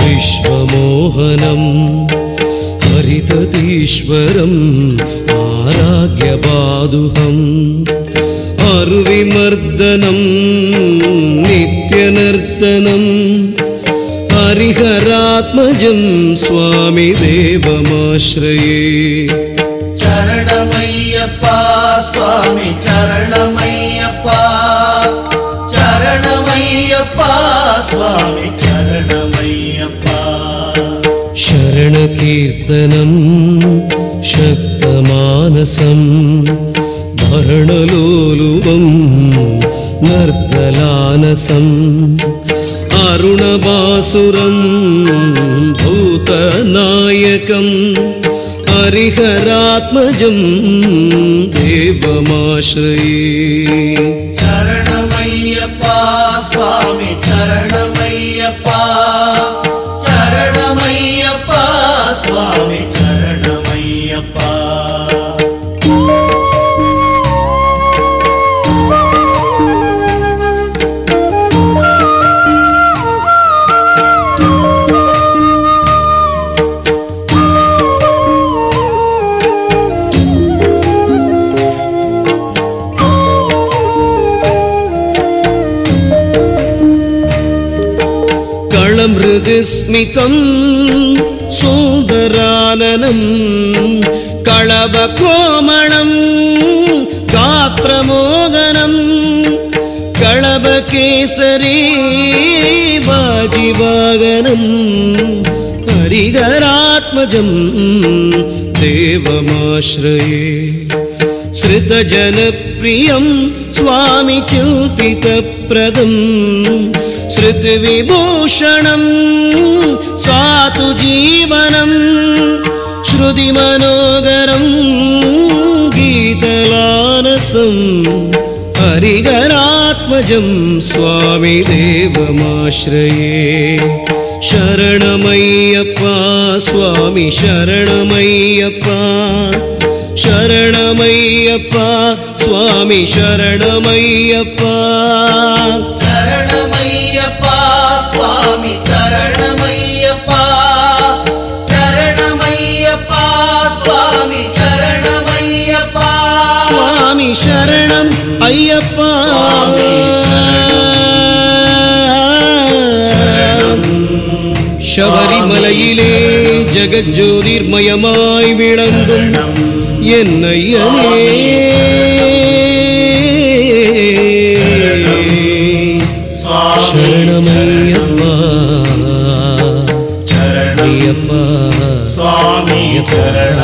विश्वमोहनम् हरिततीश्वरम् आराग्यपादुहम् अरुविमर्दनम् नित्यनर्तनम् हरिहरात्मजं स्वामि देवमाश्रये। चरणमय्यप्पा स्वामि चरणमय्यप्पा शरणकीर्तनं शक्तमानसं भरणलोलुवं नर्तलानसम् अरुणबासुरं भूतनायकम् हरिहरात्मजं देवमाश्रये। चरणमय्यप्पा स्वामि कळमृदुस्मितं सुन्दराननं कळवकोमणं गात्रमोदनं कळवकेसरी वाजिवागनं हरिहरात्मजं देवमाश्रये श्रुतजनप्रियं स्वामि चिन्तितप्रदम् श्रुतिविभूषणं सातु जीवनं श्रुतिमनोगरं गीतलानसं हरिहरात्मजं स्वामि देवमाश्रये शरणमय्यप्पा स्वामि शरणमय्यप्पा शरणमय्यप्पा स्वामि शरणमय्यप्पा അയ്യപ്പ. ശബരിമലയിലെ ജഗജ്യോതിർമയമായി വിളങ്ങും എന്നയ്യനേ. ശരണമയ്യപ്പ. ശരണയ്യപ്പ സ്വാമി ശരണ